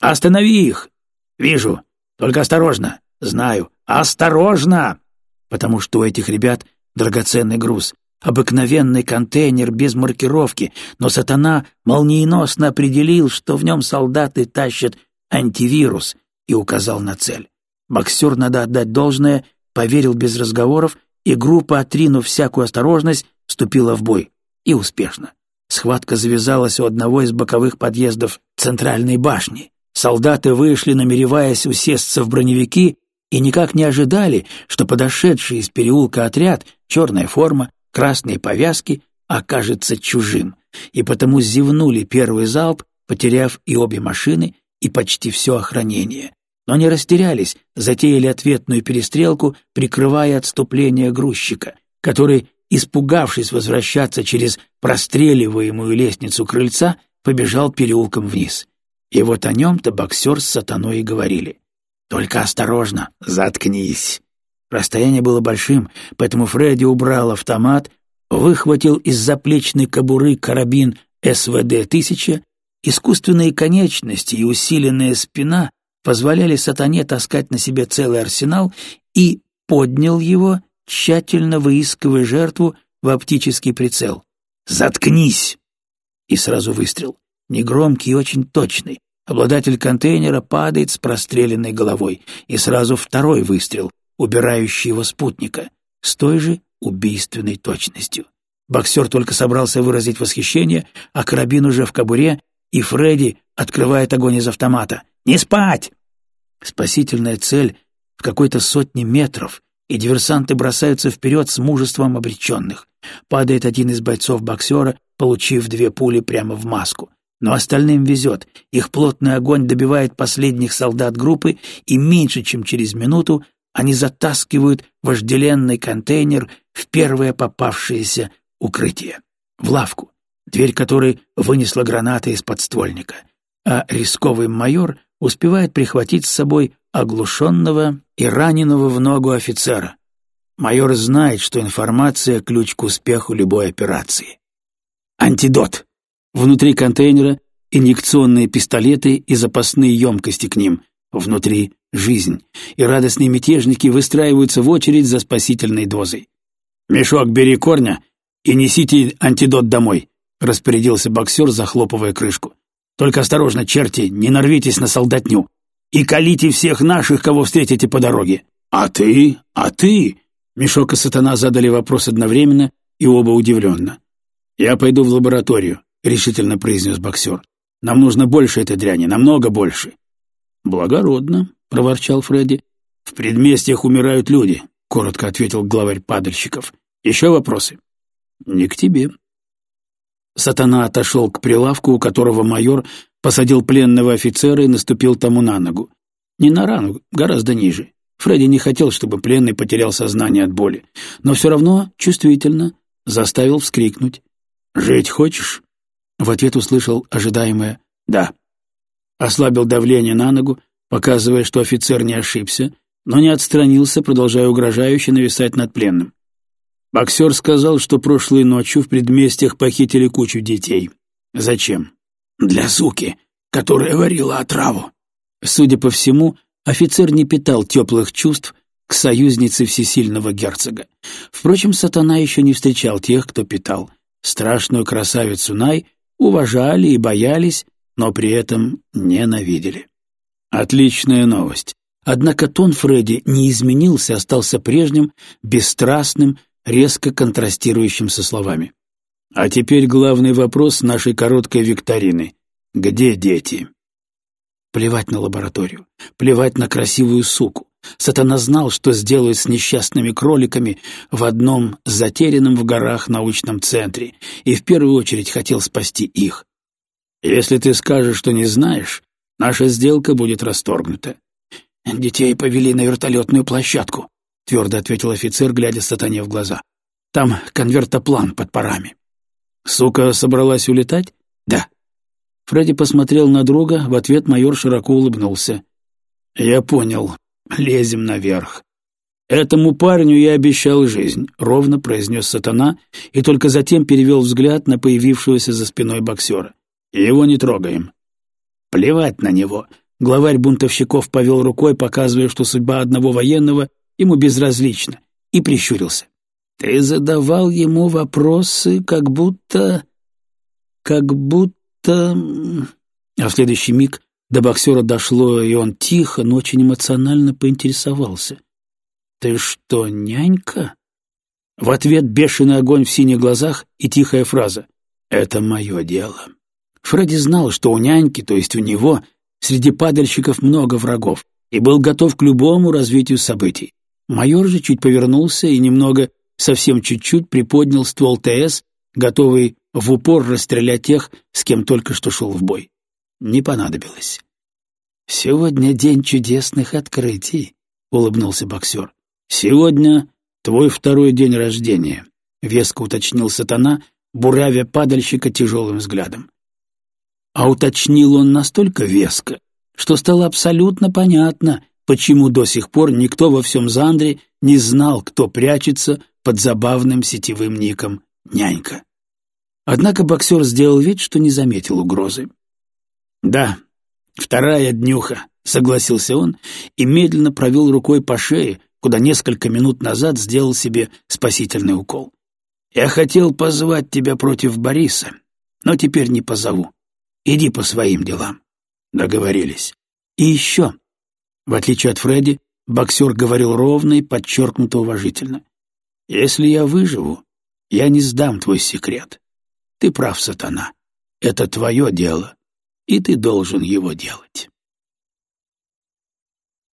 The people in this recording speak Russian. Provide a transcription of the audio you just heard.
«Останови их!» «Вижу. Только осторожно!» «Знаю. Осторожно!» Потому что у этих ребят драгоценный груз. Обыкновенный контейнер без маркировки, но сатана молниеносно определил, что в нем солдаты тащат антивирус и указал на цель. Боксер, надо отдать должное, поверил без разговоров, и группа, отринув всякую осторожность, вступила в бой. И успешно. Схватка завязалась у одного из боковых подъездов центральной башни. Солдаты вышли, намереваясь усесться в броневики, и никак не ожидали, что подошедший из переулка отряд, черная форма, красные повязки, окажется чужим, и потому зевнули первый залп, потеряв и обе машины, и почти все охранение. Но не растерялись, затеяли ответную перестрелку, прикрывая отступление грузчика, который, испугавшись возвращаться через простреливаемую лестницу крыльца, побежал переулком вниз. И вот о нем-то боксер с сатаной и говорили. «Только осторожно, заткнись!» Расстояние было большим, поэтому Фредди убрал автомат, выхватил из заплечной кобуры карабин СВД-1000, искусственные конечности и усиленная спина позволяли сатане таскать на себе целый арсенал и поднял его, тщательно выискивая жертву в оптический прицел. «Заткнись!» И сразу выстрел. Негромкий и очень точный. Обладатель контейнера падает с простреленной головой. И сразу второй выстрел, убирающий его спутника, с той же убийственной точностью. Боксер только собрался выразить восхищение, а карабин уже в кобуре, и Фредди открывает огонь из автомата. «Не спать!» Спасительная цель в какой-то сотне метров, и диверсанты бросаются вперед с мужеством обреченных. Падает один из бойцов боксера, получив две пули прямо в маску. Но остальным везет, их плотный огонь добивает последних солдат группы, и меньше чем через минуту они затаскивают вожделенный контейнер в первое попавшееся укрытие, в лавку, дверь которой вынесла граната из подствольника, а рисковый майор успевает прихватить с собой оглушенного и раненого в ногу офицера. Майор знает, что информация — ключ к успеху любой операции. Антидот. Внутри контейнера инъекционные пистолеты и запасные емкости к ним. Внутри жизнь, и радостные мятежники выстраиваются в очередь за спасительной дозой. «Мешок бери корня и несите антидот домой», — распорядился боксер, захлопывая крышку. «Только осторожно, черти, не нарвитесь на солдатню. И колите всех наших, кого встретите по дороге». «А ты? А ты?» Мешок и сатана задали вопрос одновременно, и оба удивленно. «Я пойду в лабораторию», — решительно произнес боксер. «Нам нужно больше этой дряни, намного больше». «Благородно», — проворчал Фредди. «В предместьях умирают люди», — коротко ответил главарь падальщиков. «Еще вопросы?» «Не к тебе». Сатана отошел к прилавку, у которого майор посадил пленного офицера и наступил тому на ногу. Не на рану, гораздо ниже. Фредди не хотел, чтобы пленный потерял сознание от боли, но все равно чувствительно заставил вскрикнуть. «Жить хочешь?» В ответ услышал ожидаемое «да». Ослабил давление на ногу, показывая, что офицер не ошибся, но не отстранился, продолжая угрожающе нависать над пленным. Боксер сказал, что прошлой ночью в предместьях похитили кучу детей. Зачем? Для суки, которая варила отраву. Судя по всему, офицер не питал теплых чувств к союзнице всесильного герцога. Впрочем, сатана еще не встречал тех, кто питал. Страшную красавицу Най уважали и боялись, но при этом ненавидели. Отличная новость. Однако тон Фредди не изменился, остался прежним, бесстрастным, резко контрастирующим со словами. А теперь главный вопрос нашей короткой викторины. Где дети? Плевать на лабораторию, плевать на красивую суку. Сатана знал, что сделает с несчастными кроликами в одном затерянном в горах научном центре, и в первую очередь хотел спасти их. Если ты скажешь, что не знаешь, Наша сделка будет расторгнута. Детей повели на вертолетную площадку, твердо ответил офицер, глядя сатане в глаза. Там конвертоплан под парами. Сука собралась улетать? Да. Фредди посмотрел на друга, в ответ майор широко улыбнулся. Я понял. Лезем наверх. Этому парню я обещал жизнь, ровно произнес сатана и только затем перевел взгляд на появившегося за спиной боксера. Его не трогаем. Плевать на него. главарь бунтовщиков повел рукой, показывая, что судьба одного военного ему безразлична, и прищурился. «Ты задавал ему вопросы, как будто... как будто...» А в следующий миг до боксера дошло, и он тихо, но очень эмоционально поинтересовался. «Ты что, нянька?» В ответ бешеный огонь в синих глазах и тихая фраза «Это мое дело». Фредди знал, что у няньки, то есть у него, среди падальщиков много врагов, и был готов к любому развитию событий. Майор же чуть повернулся и немного, совсем чуть-чуть, приподнял ствол ТС, готовый в упор расстрелять тех, с кем только что шел в бой. Не понадобилось. «Сегодня день чудесных открытий», — улыбнулся боксер. «Сегодня твой второй день рождения», — веско уточнил сатана, буравя падальщика тяжелым взглядом. А уточнил он настолько веско, что стало абсолютно понятно, почему до сих пор никто во всем Зандре не знал, кто прячется под забавным сетевым ником «Нянька». Однако боксер сделал вид, что не заметил угрозы. «Да, вторая днюха», — согласился он и медленно провел рукой по шее, куда несколько минут назад сделал себе спасительный укол. «Я хотел позвать тебя против Бориса, но теперь не позову. Иди по своим делам». Договорились. И еще. В отличие от Фредди, боксер говорил ровно и подчеркнуто уважительно. «Если я выживу, я не сдам твой секрет. Ты прав, сатана. Это твое дело, и ты должен его делать».